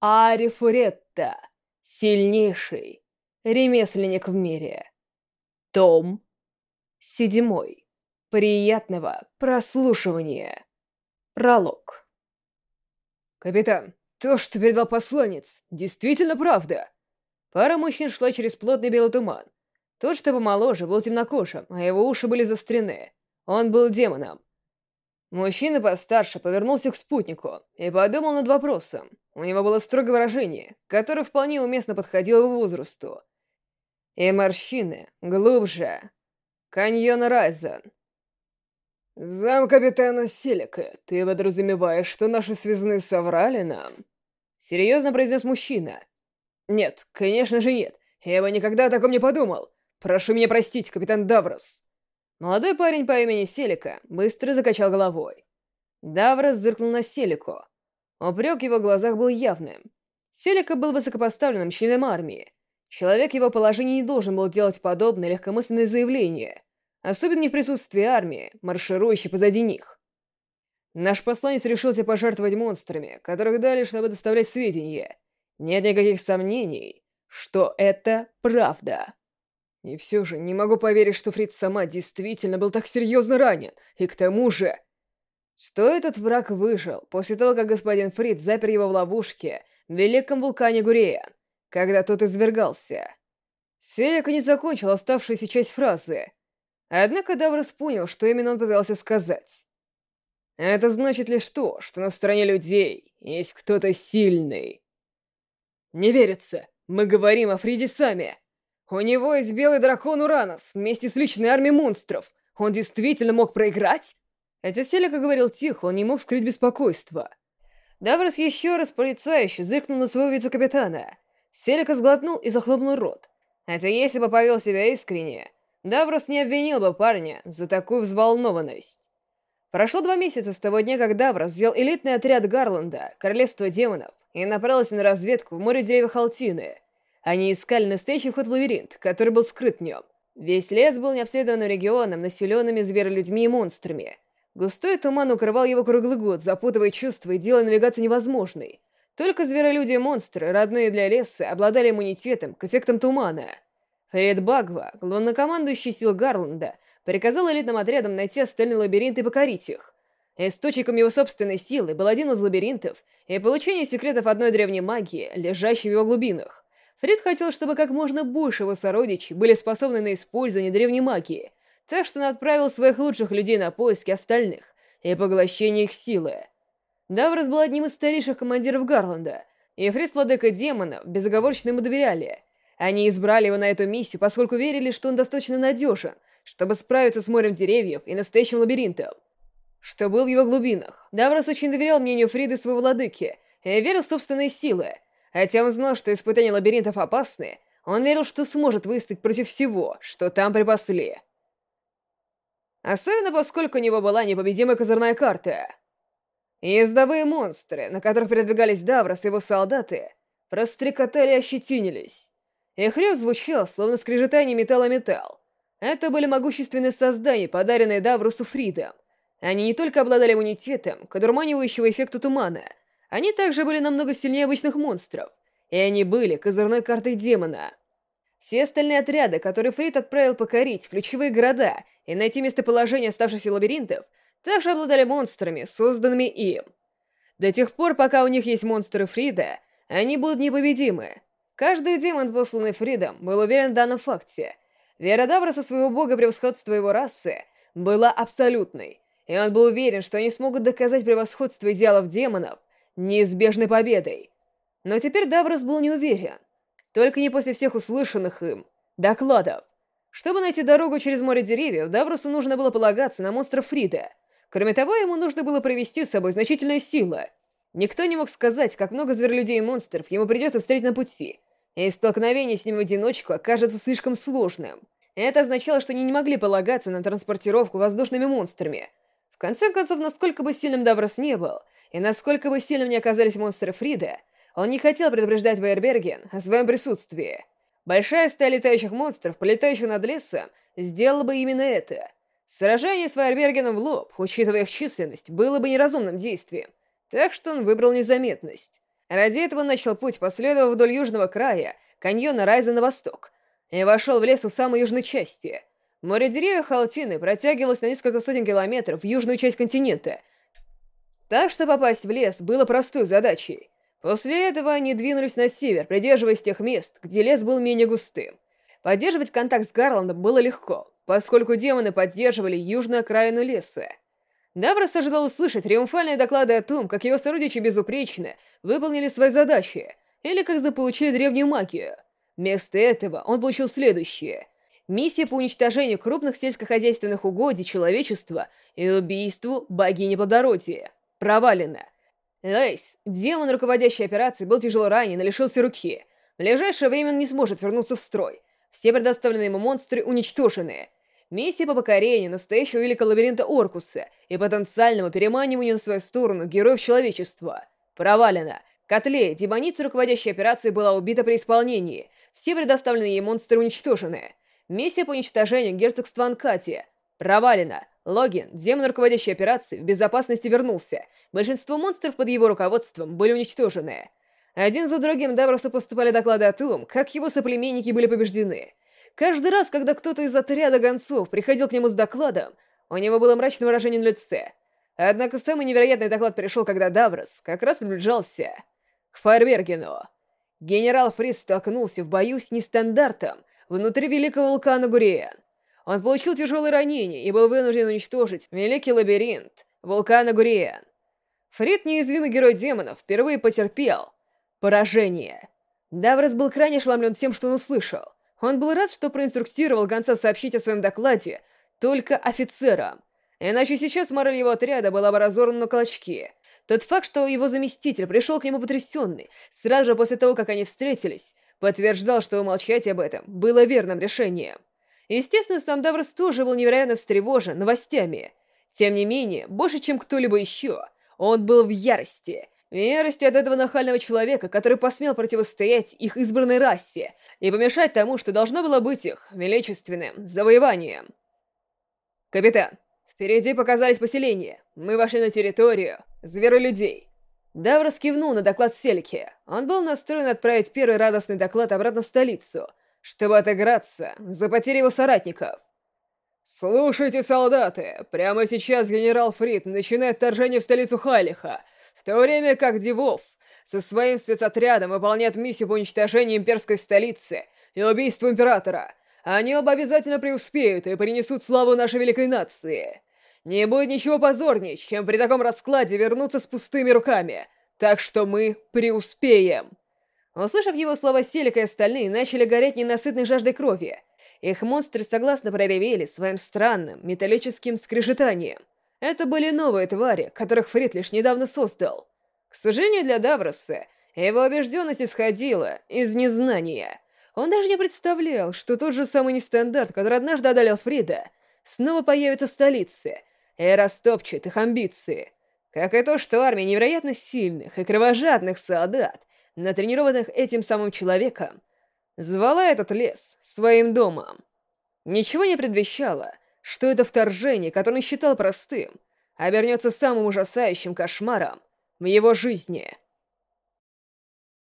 Ари Фуретта, сильнейший ремесленник в мире. Том седьмой. Приятного прослушивания. Пролог. Капитан, то, что передал посланец, действительно правда. Пара мужчин шла через плотный белый туман. Тот, что помоложе, был темнокожим, а его уши были заострены. Он был демоном. Мужчина постарше повернулся к спутнику и подумал над вопросом. У него было строгое выражение, которое вполне уместно подходило его возрасту. И морщины глубже. Каньон Райзен. «Зам капитана Селика, ты подразумеваешь, что наши связные соврали нам?» Серьезно произнес мужчина. «Нет, конечно же нет. Я бы никогда о таком не подумал. Прошу меня простить, капитан Даврос». Молодой парень по имени Селика быстро закачал головой. Даврос зыркнул на Селику. Упрек в его глазах был явным. Селика был высокопоставленным членом армии. Человек его положения не должен был делать подобное легкомысленное заявление, особенно не в присутствии армии, марширующей позади них. Наш посланец решился пожертвовать монстрами, которых дали, чтобы доставлять сведения. Нет никаких сомнений, что это правда. И все же не могу поверить, что Фрид сама действительно был так серьезно ранен. И к тому же... Что этот враг выжил после того, как господин Фрид запер его в ловушке в великом вулкане Гуриен, когда тот извергался. Селик не закончил оставшуюся часть фразы. Однако Даврос понял, что именно он пытался сказать. Это значит лишь то, что на стороне людей есть кто-то сильный. Не верится. Мы говорим о Фриде сами. У него есть белый дракон Уранос вместе с личной армией монстров. Он действительно мог проиграть? Хотя Селика говорил тихо, он не мог скрыть беспокойство. Даврос еще раз полицающе зыркнул на своего вице-капитана. Селика сглотнул и захлопнул рот. Хотя если бы повел себя искренне, Даврос не обвинил бы парня за такую взволнованность. Прошло два месяца с того дня, как Даврос взял элитный отряд Гарланда, Королевство демонов, и направился на разведку в море деревьев Халтины — они искали настоящий вход в лабиринт, который был скрыт в нем. Весь лес был необследованным регионом, населенными зверолюдьми и монстрами. Густой туман укрывал его круглый год, запутывая чувства и делая навигацию невозможной. Только зверолюди и монстры, родные для леса, обладали иммунитетом к эффектам тумана. Фред Багва, главнокомандующий сил Гарланда, приказал элитным отрядам найти остальные лабиринты и покорить их. Источником его собственной силы был один из лабиринтов и получение секретов одной древней магии, лежащей в его глубинах. Фрид хотел, чтобы как можно больше его сородичей были способны на использование древней магии, так что он отправил своих лучших людей на поиски остальных и поглощение их силы. Даврос был одним из старейших командиров Гарланда, и Фрид с владыкой демонов безоговорочно ему доверяли. Они избрали его на эту миссию, поскольку верили, что он достаточно надежен, чтобы справиться с морем деревьев и настоящим лабиринтом. Что был в его глубинах. Даврос очень доверял мнению Фриды своего владыки и верил в собственные силы, Хотя он знал, что испытания лабиринтов опасны, он верил, что сможет выстоять против всего, что там припасли. Особенно поскольку у него была непобедимая козырная карта. Ездовые монстры, на которых передвигались Даврос и его солдаты, прострекотали и ощетинились. Их рев звучал, словно скрежетание металла металл. Это были могущественные создания, подаренные Даврусу Фридом. Они не только обладали иммунитетом к одурманивающего эффекту тумана — они также были намного сильнее обычных монстров, и они были козырной картой демона. Все остальные отряды, которые Фрид отправил покорить ключевые города и найти местоположение оставшихся лабиринтов, также обладали монстрами, созданными им. До тех пор, пока у них есть монстры Фрида, они будут непобедимы. Каждый демон, посланный Фридом, был уверен в данном факте. Вера Давроса своего бога превосходства его расы была абсолютной, и он был уверен, что они смогут доказать превосходство идеалов демонов неизбежной победой. Но теперь Даврос был не уверен. Только не после всех услышанных им докладов. Чтобы найти дорогу через море деревьев, Давросу нужно было полагаться на монстра Фрида. Кроме того, ему нужно было провести с собой значительную силу. Никто не мог сказать, как много зверолюдей и монстров ему придется встретить на пути, и столкновение с ним в одиночку окажется слишком сложным. Это означало, что они не могли полагаться на транспортировку воздушными монстрами. В конце концов, насколько бы сильным Даврос не был — и насколько бы сильным ни оказались монстры Фрида, он не хотел предупреждать Вейерберген о своем присутствии. Большая стая летающих монстров, полетающих над лесом, сделала бы именно это. Сражение с Вейербергеном в лоб, учитывая их численность, было бы неразумным действием, так что он выбрал незаметность. Ради этого начал путь, последовав вдоль южного края, каньона Райза на восток, и вошел в лес у самой южной части. Море деревьев Халтины протягивалось на несколько сотен километров в южную часть континента, так что попасть в лес было простой задачей. После этого они двинулись на север, придерживаясь тех мест, где лес был менее густым. Поддерживать контакт с Гарландом было легко, поскольку демоны поддерживали южную окраину леса. Даврос ожидал услышать триумфальные доклады о том, как его сородичи безупречно выполнили свои задачи, или как заполучили древнюю магию. Вместо этого он получил следующее. Миссия по уничтожению крупных сельскохозяйственных угодий человечества и убийству богини плодородия. Провалена. Лейс, демон, руководящий операцией, был тяжело ранен и лишился руки. В ближайшее время он не сможет вернуться в строй. Все предоставленные ему монстры уничтожены. Миссия по покорению настоящего великого лабиринта Оркуса и потенциальному переманиванию на свою сторону героев человечества. Провалена. Котле, демоница, руководящей операцией, была убита при исполнении. Все предоставленные ей монстры уничтожены. Миссия по уничтожению герцогства Анкати. Провалена. Логин, демон, руководящий операцией, в безопасности вернулся. Большинство монстров под его руководством были уничтожены. Один за другим Давросу поступали доклады о том, как его соплеменники были побеждены. Каждый раз, когда кто-то из отряда гонцов приходил к нему с докладом, у него было мрачное выражение на лице. Однако самый невероятный доклад пришел, когда Даврос как раз приближался к Фаербергену. Генерал Фриз столкнулся в бою с нестандартом внутри великого вулкана Гуриен. Он получил тяжелые ранения и был вынужден уничтожить великий лабиринт вулкана Гуриен. Фрид, неизвестный герой демонов, впервые потерпел поражение. Даврос был крайне ошеломлен тем, что он услышал. Он был рад, что проинструктировал гонца сообщить о своем докладе только офицерам. Иначе сейчас мораль его отряда была бы разорвана на клочки. Тот факт, что его заместитель пришел к нему потрясенный, сразу же после того, как они встретились, подтверждал, что умолчать об этом было верным решением. Естественно, сам Даврос тоже был невероятно встревожен новостями. Тем не менее, больше, чем кто-либо еще, он был в ярости. В ярости от этого нахального человека, который посмел противостоять их избранной расе и помешать тому, что должно было быть их величественным завоеванием. «Капитан, впереди показались поселения. Мы вошли на территорию зверолюдей». Даврос кивнул на доклад Селики. Он был настроен отправить первый радостный доклад обратно в столицу — чтобы отыграться за потери его соратников. «Слушайте, солдаты, прямо сейчас генерал Фрид начинает вторжение в столицу Халиха, в то время как Дивов со своим спецотрядом выполняет миссию по уничтожению имперской столицы и убийству императора. Они оба обязательно преуспеют и принесут славу нашей великой нации. Не будет ничего позорнее, чем при таком раскладе вернуться с пустыми руками, так что мы преуспеем». Услышав его слова, Селика и остальные начали гореть ненасытной жаждой крови. Их монстры согласно проревели своим странным металлическим скрежетанием. Это были новые твари, которых Фрид лишь недавно создал. К сожалению для Давроса, его убежденность исходила из незнания. Он даже не представлял, что тот же самый нестандарт, который однажды одолел Фрида, снова появится в столице и растопчет их амбиции. Как и то, что армия невероятно сильных и кровожадных солдат натренированных этим самым человеком, звала этот лес своим домом. Ничего не предвещало, что это вторжение, которое он считал простым, обернется самым ужасающим кошмаром в его жизни —